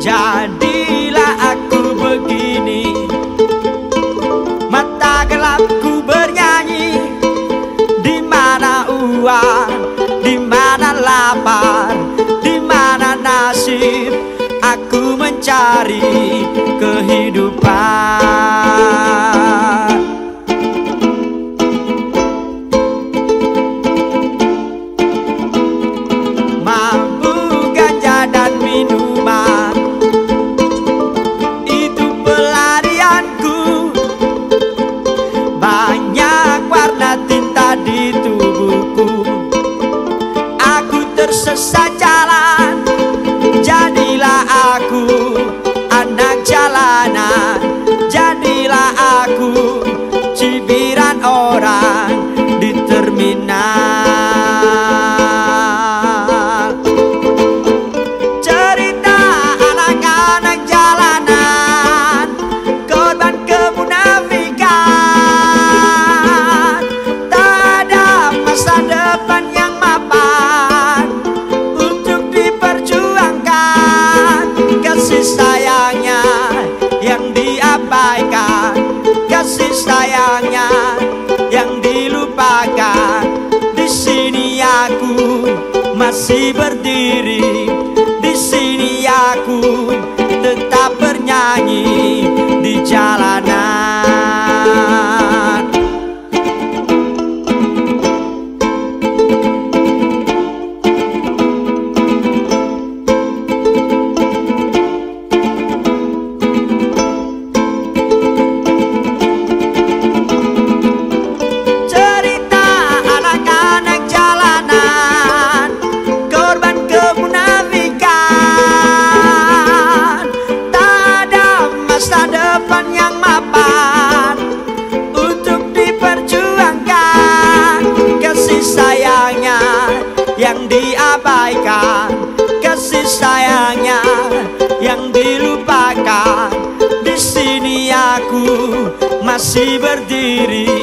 Jadilah aku begini. Mata gelapku bernyanyi. Di mana uang, di mana lapar, di mana nasib Aku mencari kehidupan. Tersesat jalan Jadilah aku anak jalanan. Jadilah aku cibiran Kasih sayangnya yang dilupakan. Di sini aku masih berdiri Di sini aku yang diabaikan Kasih sayangnya yang dilupakan. Di sini aku masih berdiri